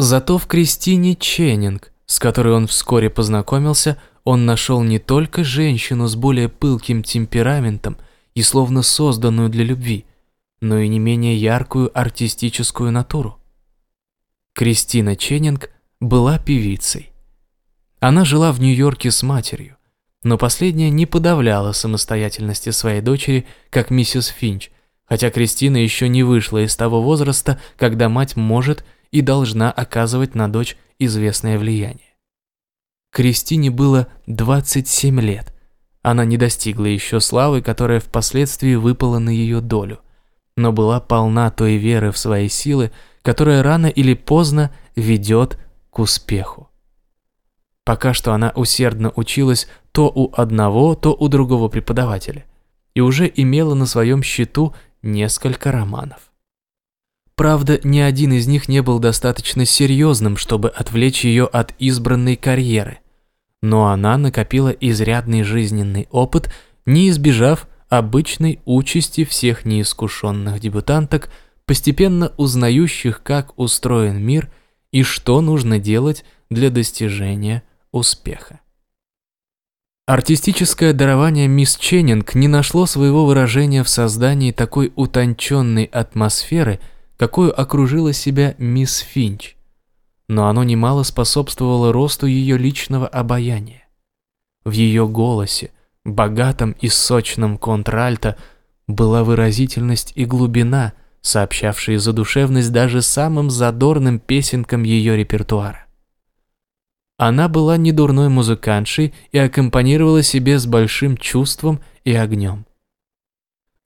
Зато в Кристине Ченнинг, с которой он вскоре познакомился, он нашел не только женщину с более пылким темпераментом и словно созданную для любви, но и не менее яркую артистическую натуру. Кристина Ченнинг была певицей. Она жила в Нью-Йорке с матерью, но последняя не подавляла самостоятельности своей дочери, как миссис Финч, хотя Кристина еще не вышла из того возраста, когда мать может и должна оказывать на дочь известное влияние. Кристине было 27 лет. Она не достигла еще славы, которая впоследствии выпала на ее долю, но была полна той веры в свои силы, которая рано или поздно ведет к успеху. Пока что она усердно училась то у одного, то у другого преподавателя и уже имела на своем счету несколько романов. Правда, ни один из них не был достаточно серьезным, чтобы отвлечь ее от избранной карьеры. Но она накопила изрядный жизненный опыт, не избежав обычной участи всех неискушенных дебютанток, постепенно узнающих, как устроен мир и что нужно делать для достижения успеха. Артистическое дарование мисс Ченнинг не нашло своего выражения в создании такой утонченной атмосферы – какую окружила себя мисс Финч, но оно немало способствовало росту ее личного обаяния. В ее голосе, богатом и сочном контральто, была выразительность и глубина, сообщавшие задушевность даже самым задорным песенкам ее репертуара. Она была недурной музыкантшей и аккомпанировала себе с большим чувством и огнем.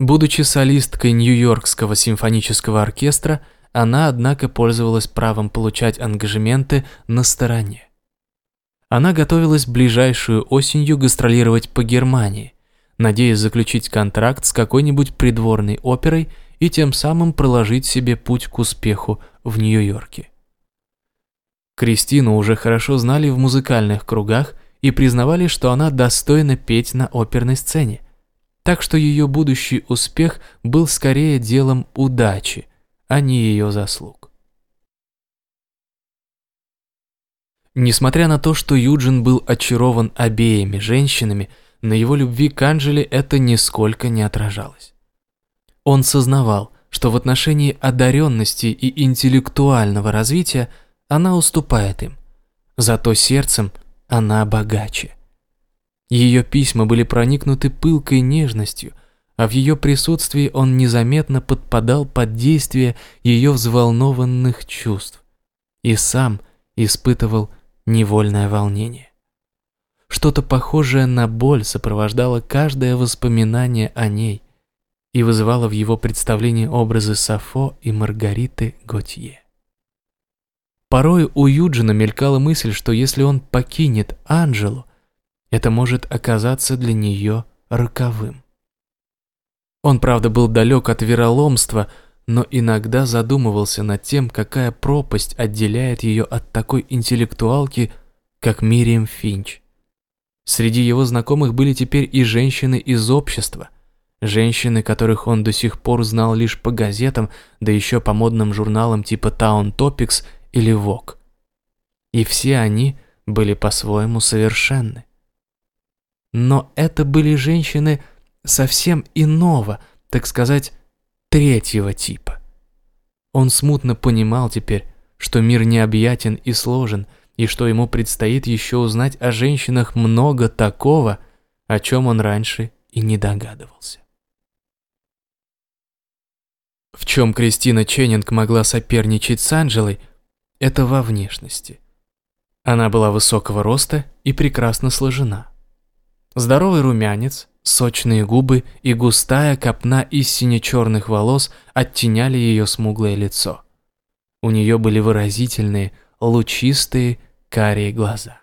Будучи солисткой Нью-Йоркского симфонического оркестра, она, однако, пользовалась правом получать ангажементы на стороне. Она готовилась ближайшую осенью гастролировать по Германии, надеясь заключить контракт с какой-нибудь придворной оперой и тем самым проложить себе путь к успеху в Нью-Йорке. Кристину уже хорошо знали в музыкальных кругах и признавали, что она достойна петь на оперной сцене – так что ее будущий успех был скорее делом удачи, а не ее заслуг. Несмотря на то, что Юджин был очарован обеими женщинами, на его любви к Анжеле это нисколько не отражалось. Он сознавал, что в отношении одаренности и интеллектуального развития она уступает им, зато сердцем она богаче – ее письма были проникнуты пылкой нежностью, а в ее присутствии он незаметно подпадал под действие ее взволнованных чувств и сам испытывал невольное волнение. Что-то похожее на боль сопровождало каждое воспоминание о ней и вызывало в его представлении образы Сафо и Маргариты Готье. Порой у Юджина мелькала мысль, что если он покинет Анжелу, это может оказаться для нее роковым. Он, правда, был далек от вероломства, но иногда задумывался над тем, какая пропасть отделяет ее от такой интеллектуалки, как Мириам Финч. Среди его знакомых были теперь и женщины из общества, женщины, которых он до сих пор знал лишь по газетам, да еще по модным журналам типа Town Topics или Vogue. И все они были по-своему совершенны. Но это были женщины совсем иного, так сказать, третьего типа. Он смутно понимал теперь, что мир необъятен и сложен, и что ему предстоит еще узнать о женщинах много такого, о чем он раньше и не догадывался. В чем Кристина Ченнинг могла соперничать с Анджелой, это во внешности. Она была высокого роста и прекрасно сложена. Здоровый румянец, сочные губы и густая копна из сине-черных волос оттеняли ее смуглое лицо. У нее были выразительные, лучистые, карие глаза.